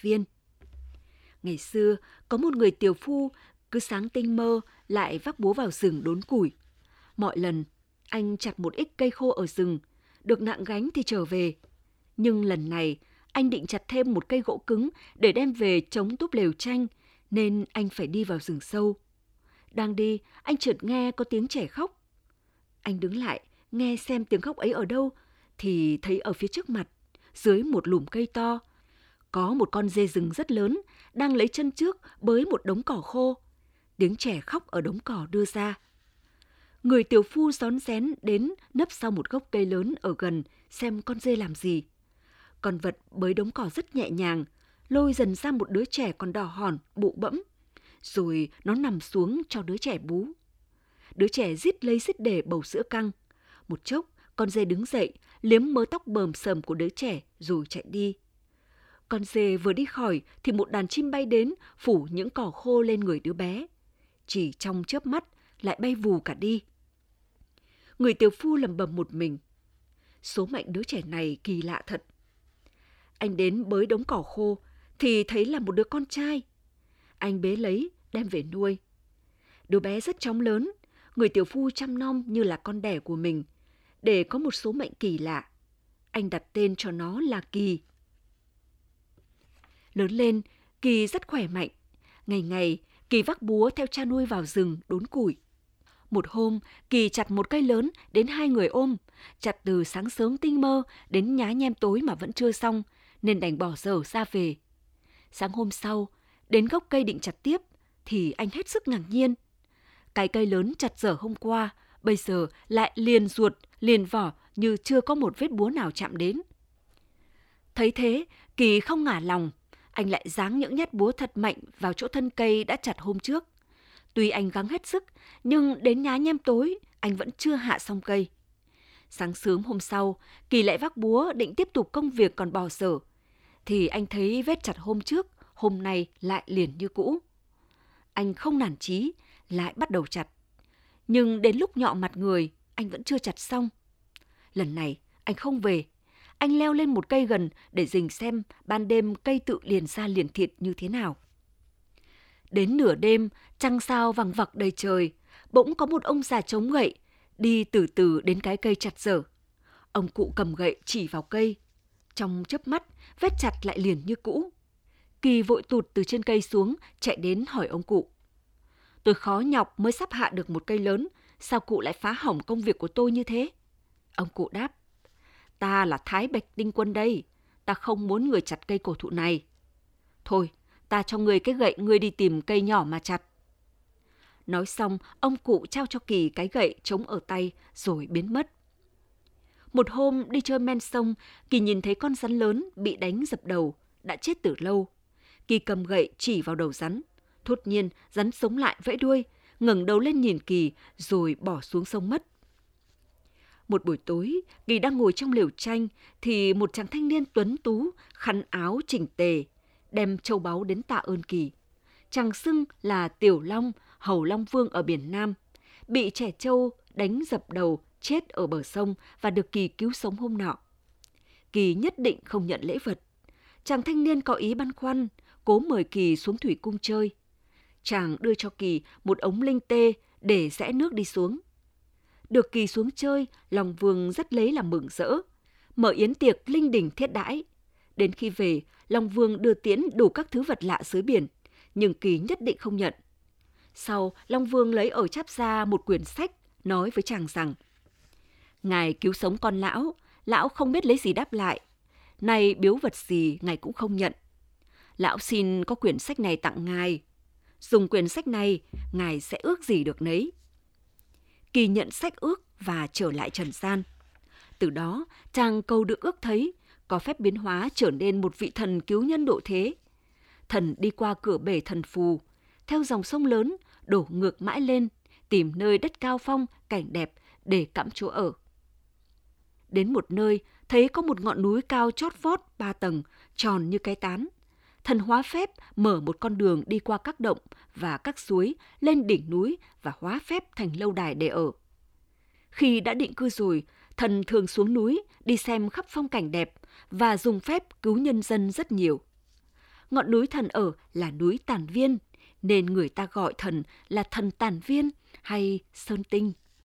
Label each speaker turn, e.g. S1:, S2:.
S1: viên. Ngày xưa, có một người tiểu phu cứ sáng tinh mơ lại vác búa vào rừng đốn củi. Mọi lần, anh chặt một ít cây khô ở rừng, được nặng gánh thì trở về. Nhưng lần này, anh định chặt thêm một cây gỗ cứng để đem về chống túp lều tranh, nên anh phải đi vào rừng sâu. Đang đi, anh chợt nghe có tiếng trẻ khóc. Anh đứng lại, nghe xem tiếng khóc ấy ở đâu, thì thấy ở phía trước mặt, dưới một lùm cây to, có một con dê rừng rất lớn đang lấy chân trước bới một đống cỏ khô. Tiếng trẻ khóc ở đống cỏ đưa ra. Người tiểu phu xón xén đến nấp sau một gốc cây lớn ở gần xem con dê làm gì. Con vật bới đống cỏ rất nhẹ nhàng, lôi dần ra một đứa trẻ còn đỏ hòn, bụ bẫm. Rồi nó nằm xuống cho đứa trẻ bú. Đứa trẻ rít lấy rít để bầu sữa căng. Một chốc, con dê đứng dậy, liếm mớ tóc bờm sờm của đứa trẻ rồi chạy đi. Con dê vừa đi khỏi thì một đàn chim bay đến phủ những cỏ khô lên người đứa bé. Chỉ trong chớp mắt lại bay vù cả đi. Người tiểu phu lầm bầm một mình. Số mệnh đứa trẻ này kỳ lạ thật. Anh đến bới đống cỏ khô thì thấy là một đứa con trai. Anh bế lấy, đem về nuôi. Đứa bé rất chóng lớn, người tiểu phu chăm nom như là con đẻ của mình, để có một số mệnh kỳ lạ. Anh đặt tên cho nó là Kỳ. Lớn lên, Kỳ rất khỏe mạnh. Ngày ngày, Kỳ vác búa theo cha nuôi vào rừng đốn củi. Một hôm, Kỳ chặt một cây lớn đến hai người ôm, chặt từ sáng sớm tinh mơ đến nhá nhem tối mà vẫn chưa xong, nên đành bỏ dở ra về. Sáng hôm sau, đến gốc cây định chặt tiếp, thì anh hết sức ngạc nhiên. Cái cây lớn chặt dở hôm qua, bây giờ lại liền ruột, liền vỏ như chưa có một vết búa nào chạm đến. Thấy thế, Kỳ không ngả lòng, anh lại giáng những nhát búa thật mạnh vào chỗ thân cây đã chặt hôm trước. Tuy anh gắng hết sức, nhưng đến nhá nhem tối, anh vẫn chưa hạ xong cây. Sáng sớm hôm sau, Kỳ lại vác búa định tiếp tục công việc còn bỏ sở. Thì anh thấy vết chặt hôm trước, hôm nay lại liền như cũ. Anh không nản chí, lại bắt đầu chặt. Nhưng đến lúc nhọ mặt người, anh vẫn chưa chặt xong. Lần này, anh không về. Anh leo lên một cây gần để dình xem ban đêm cây tự liền ra liền thịt như thế nào. Đến nửa đêm, trăng sao vằng vặc đầy trời, bỗng có một ông già chống gậy, đi từ từ đến cái cây chặt dở. Ông cụ cầm gậy chỉ vào cây. Trong chớp mắt, vết chặt lại liền như cũ. Kỳ vội tụt từ trên cây xuống, chạy đến hỏi ông cụ. Tôi khó nhọc mới sắp hạ được một cây lớn, sao cụ lại phá hỏng công việc của tôi như thế? Ông cụ đáp, ta là Thái Bạch Đinh Quân đây, ta không muốn người chặt cây cổ thụ này. Thôi, ta cho người cái gậy ngươi đi tìm cây nhỏ mà chặt. Nói xong, ông cụ trao cho Kỳ cái gậy chống ở tay rồi biến mất. Một hôm đi chơi men sông, Kỳ nhìn thấy con rắn lớn bị đánh dập đầu, đã chết từ lâu. Kỳ cầm gậy chỉ vào đầu rắn. Thốt nhiên, rắn sống lại vẫy đuôi, ngẩng đầu lên nhìn Kỳ rồi bỏ xuống sông mất. Một buổi tối, Kỳ đang ngồi trong lều tranh thì một chàng thanh niên tuấn tú, khăn áo chỉnh tề, đem châu báu đến tạ ơn Kỳ. Chàng xưng là Tiểu Long, Hầu Long Vương ở biển Nam, bị trẻ trâu đánh dập đầu chết ở bờ sông và được Kỳ cứu sống hôm nọ. Kỳ nhất định không nhận lễ vật. Chàng thanh niên có ý băn khoăn, cố mời Kỳ xuống thủy cung chơi. Chàng đưa cho Kỳ một ống linh tê để rẽ nước đi xuống. Được Kỳ xuống chơi, lòng vương rất lấy làm mừng rỡ. Mở yến tiệc linh đình thiết đãi. Đến khi về, Long Vương đưa tiễn đủ các thứ vật lạ dưới biển, nhưng Kỳ nhất định không nhận. Sau, Long Vương lấy ở cháp ra một quyển sách, nói với chàng rằng Ngài cứu sống con lão, lão không biết lấy gì đáp lại. Này biếu vật gì, ngài cũng không nhận. Lão xin có quyển sách này tặng ngài. Dùng quyển sách này, ngài sẽ ước gì được nấy. Kỳ nhận sách ước và trở lại trần gian. Từ đó, chàng cầu được ước thấy, có phép biến hóa trở nên một vị thần cứu nhân độ thế. Thần đi qua cửa bể thần phù, theo dòng sông lớn, đổ ngược mãi lên, tìm nơi đất cao phong, cảnh đẹp để cắm chỗ ở. Đến một nơi, thấy có một ngọn núi cao chót vót ba tầng, tròn như cái tán. Thần hóa phép mở một con đường đi qua các động và các suối lên đỉnh núi và hóa phép thành lâu đài để ở. Khi đã định cư rồi, thần thường xuống núi đi xem khắp phong cảnh đẹp và dùng phép cứu nhân dân rất nhiều. ngọn núi thần ở là núi Tản Viên, nên người ta gọi thần là thần Tản Viên hay Sơn Tinh.